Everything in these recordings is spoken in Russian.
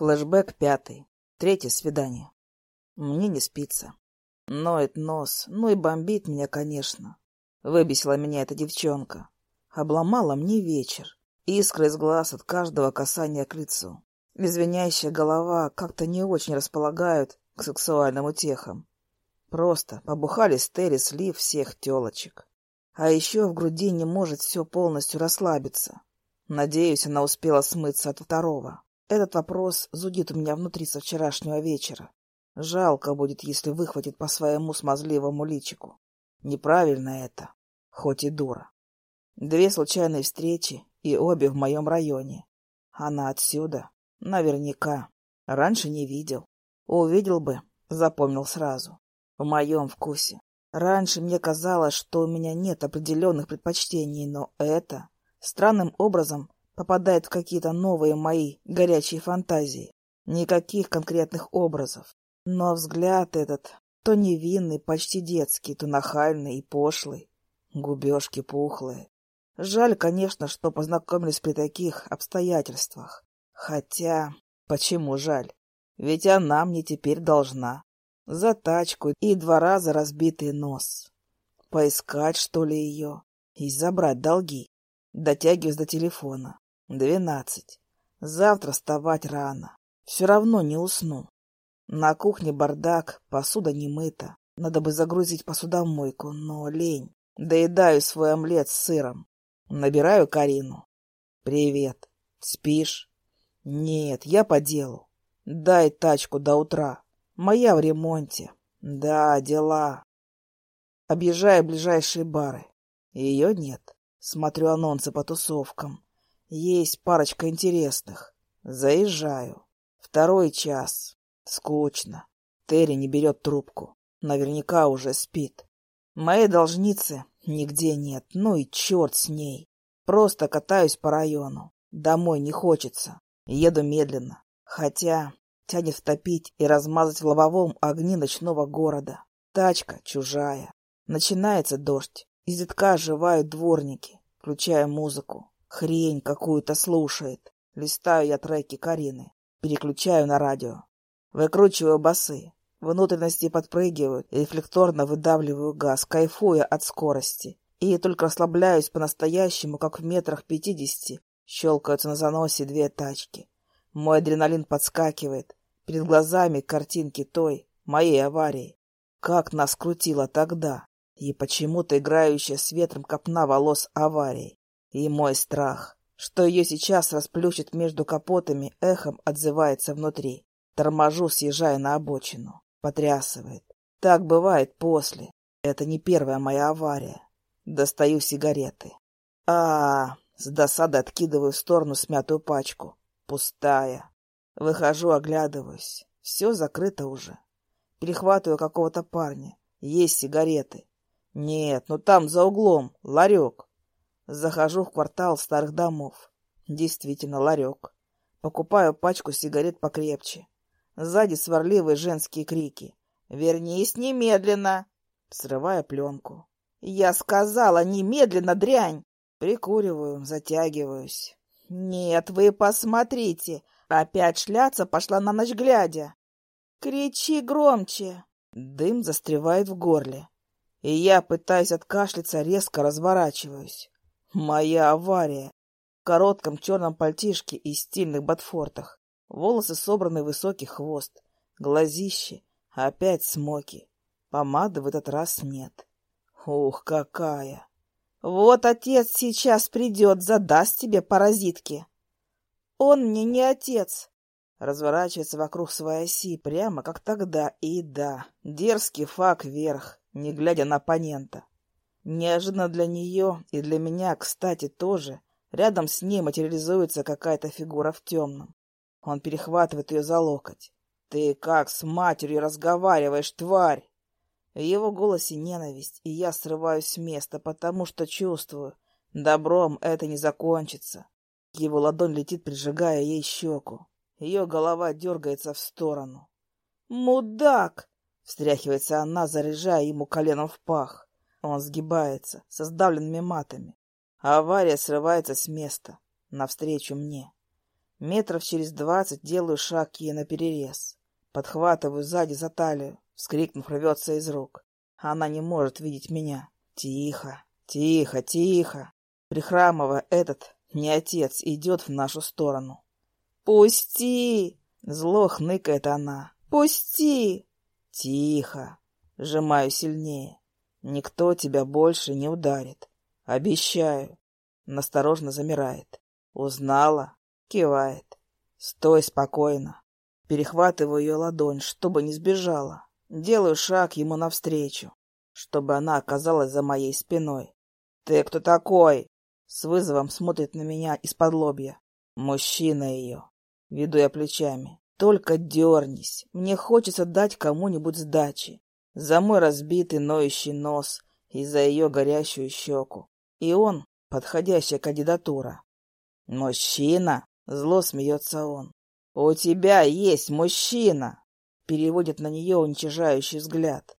Флэшбэк пятый. Третье свидание. Мне не спится. Ноет нос, ну и бомбит меня, конечно. Выбесила меня эта девчонка. Обломала мне вечер. Искры из глаз от каждого касания к лицу. Извиняющая голова как-то не очень располагают к сексуальным утехам. Просто побухали стери слив всех телочек. А еще в груди не может все полностью расслабиться. Надеюсь, она успела смыться от второго. Этот вопрос зудит у меня внутри со вчерашнего вечера. Жалко будет, если выхватит по своему смазливому личику. Неправильно это, хоть и дура. Две случайные встречи, и обе в моем районе. Она отсюда, наверняка. Раньше не видел. Увидел бы, запомнил сразу. В моем вкусе. Раньше мне казалось, что у меня нет определенных предпочтений, но это странным образом попадает в какие-то новые мои горячие фантазии. Никаких конкретных образов. Но взгляд этот то невинный, почти детский, то нахальный и пошлый. Губежки пухлые. Жаль, конечно, что познакомились при таких обстоятельствах. Хотя, почему жаль? Ведь она мне теперь должна. За тачку и два раза разбитый нос. Поискать, что ли, ее? И забрать долги. Дотягиваюсь до телефона. Двенадцать. Завтра вставать рано. Все равно не усну. На кухне бардак, посуда не мыта. Надо бы загрузить посудомойку, но лень. Доедаю свой омлет с сыром. Набираю Карину. «Привет. Спишь?» «Нет, я по делу. Дай тачку до утра. Моя в ремонте. Да, дела». Объезжаю ближайшие бары. Ее нет. Смотрю анонсы по тусовкам. Есть парочка интересных. Заезжаю. Второй час. Скучно. Терри не берет трубку. Наверняка уже спит. Моей должницы нигде нет. Ну и черт с ней. Просто катаюсь по району. Домой не хочется. Еду медленно. Хотя тянет втопить и размазать в лобовом огни ночного города. Тачка чужая. Начинается дождь. Из детка оживают дворники. Включая музыку. Хрень какую-то слушает. Листаю я треки Карины. Переключаю на радио. Выкручиваю басы. Внутренности подпрыгивают, рефлекторно выдавливаю газ, кайфуя от скорости. И только расслабляюсь по-настоящему, как в метрах пятидесяти, щелкаются на заносе две тачки. Мой адреналин подскакивает. Перед глазами картинки той, моей аварии. Как нас крутило тогда. И почему-то играющая с ветром копна волос аварии. И мой страх, что ее сейчас расплющит между капотами, эхом отзывается внутри. Торможу, съезжая на обочину. Потрясывает. Так бывает после. Это не первая моя авария. Достаю сигареты. А, -а, -а с досадой откидываю в сторону смятую пачку. Пустая. Выхожу, оглядываюсь. Все закрыто уже. Перехватываю какого-то парня. Есть сигареты. Нет, ну там за углом, ларек. Захожу в квартал старых домов. Действительно, ларек. Покупаю пачку сигарет покрепче. Сзади сварливые женские крики. «Вернись немедленно!» Срывая пленку. «Я сказала, немедленно, дрянь!» Прикуриваю, затягиваюсь. «Нет, вы посмотрите! Опять шляться пошла на ночь глядя!» «Кричи громче!» Дым застревает в горле. И я, пытаясь откашляться, резко разворачиваюсь. Моя авария. В коротком черном пальтишке и стильных ботфортах. Волосы собраны в высокий хвост. Глазище. Опять смоки. Помады в этот раз нет. Ух, какая! Вот отец сейчас придет, задаст тебе паразитки. Он мне не отец. Разворачивается вокруг своей оси, прямо как тогда. И да, дерзкий фак вверх, не глядя на оппонента. Неожиданно для нее и для меня, кстати, тоже, рядом с ней материализуется какая-то фигура в темном. Он перехватывает ее за локоть. «Ты как с матерью разговариваешь, тварь?» В его голосе ненависть, и я срываюсь с места, потому что чувствую, добром это не закончится. Его ладонь летит, прижигая ей щеку. Ее голова дергается в сторону. «Мудак!» — встряхивается она, заряжая ему коленом в пах. Он сгибается, со сдавленными матами. Авария срывается с места, навстречу мне. Метров через двадцать делаю шаг ей наперерез. Подхватываю сзади за талию, вскрикнув, рвется из рук. Она не может видеть меня. Тихо, тихо, тихо. Прихрамывая, этот, не отец, идет в нашу сторону. «Пусти!» — зло хныкает она. «Пусти!» «Тихо!» — сжимаю сильнее. «Никто тебя больше не ударит. Обещаю!» Насторожно замирает. «Узнала?» — кивает. «Стой спокойно!» Перехватываю ее ладонь, чтобы не сбежала. Делаю шаг ему навстречу, чтобы она оказалась за моей спиной. «Ты кто такой?» С вызовом смотрит на меня из-под лобья. Мужчина ее. Веду я плечами. Только дернись. Мне хочется дать кому-нибудь сдачи. За мой разбитый ноющий нос и за ее горящую щеку. И он — подходящая кандидатура. «Мужчина?» — зло смеется он. «У тебя есть мужчина!» Переводит на нее уничижающий взгляд.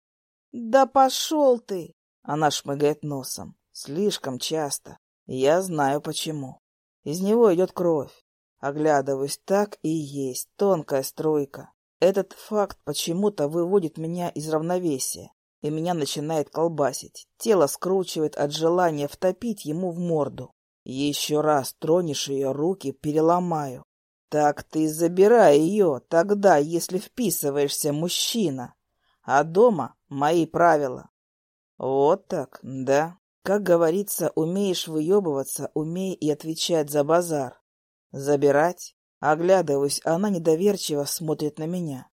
«Да пошел ты!» Она шмыгает носом. Слишком часто. Я знаю почему. Из него идет кровь. Оглядываюсь, так и есть, тонкая струйка. Этот факт почему-то выводит меня из равновесия, и меня начинает колбасить. Тело скручивает от желания втопить ему в морду. Еще раз тронешь ее руки, переломаю. Так ты забирай ее тогда, если вписываешься, мужчина. А дома мои правила. Вот так, да. Как говорится, умеешь выебываться, умей и отвечать за базар. Забирать? Оглядываюсь, она недоверчиво смотрит на меня.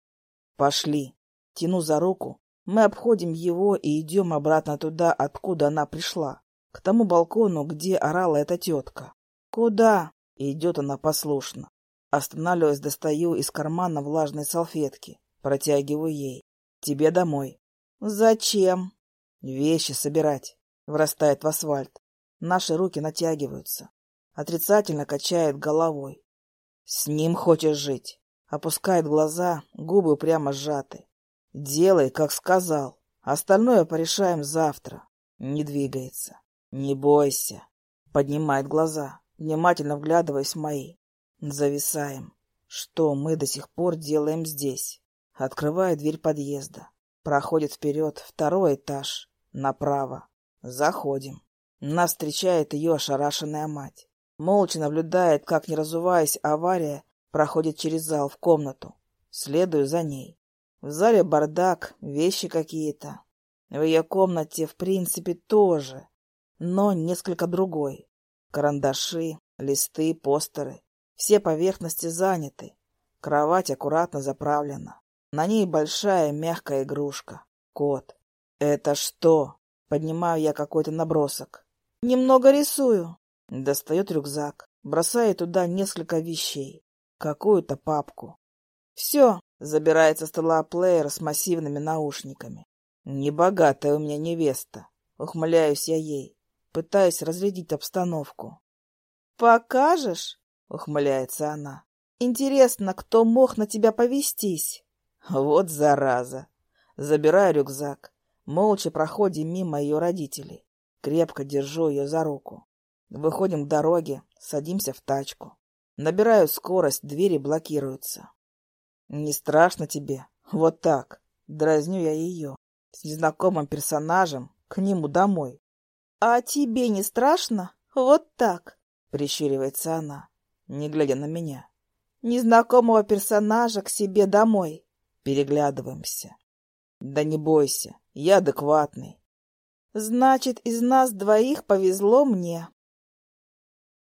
Пошли. Тяну за руку. Мы обходим его и идем обратно туда, откуда она пришла. К тому балкону, где орала эта тетка. Куда? Идет она послушно. Останавливаясь, достаю из кармана влажные салфетки. Протягиваю ей. Тебе домой. Зачем? Вещи собирать. Врастает в асфальт. Наши руки натягиваются. Отрицательно качает головой. С ним хочешь жить. Опускает глаза, губы прямо сжаты. Делай, как сказал. Остальное порешаем завтра. Не двигается. Не бойся. Поднимает глаза, внимательно вглядываясь в мои. Зависаем. Что мы до сих пор делаем здесь? Открываю дверь подъезда. Проходит вперед второй этаж. Направо. Заходим. Нас встречает ее ошарашенная мать. Молча наблюдает, как, не разуваясь, авария проходит через зал в комнату. Следую за ней. В зале бардак, вещи какие-то. В ее комнате, в принципе, тоже, но несколько другой. Карандаши, листы, постеры. Все поверхности заняты. Кровать аккуратно заправлена. На ней большая мягкая игрушка. Кот. Это что? Поднимаю я какой-то набросок. Немного рисую. Достает рюкзак, бросает туда несколько вещей. Какую-то папку. Все, забирает со стола плеер с массивными наушниками. Небогатая у меня невеста. Ухмыляюсь я ей. Пытаюсь разрядить обстановку. «Покажешь?» — ухмыляется она. «Интересно, кто мог на тебя повестись?» Вот зараза. Забираю рюкзак. Молча проходим мимо ее родителей. Крепко держу ее за руку. Выходим к дороге, садимся в тачку. Набираю скорость, двери блокируются. Не страшно тебе? Вот так. Дразню я ее. С незнакомым персонажем к нему домой. А тебе не страшно? Вот так. Прищуривается она, не глядя на меня. Незнакомого персонажа к себе домой. Переглядываемся. Да не бойся, я адекватный. Значит, из нас двоих повезло мне.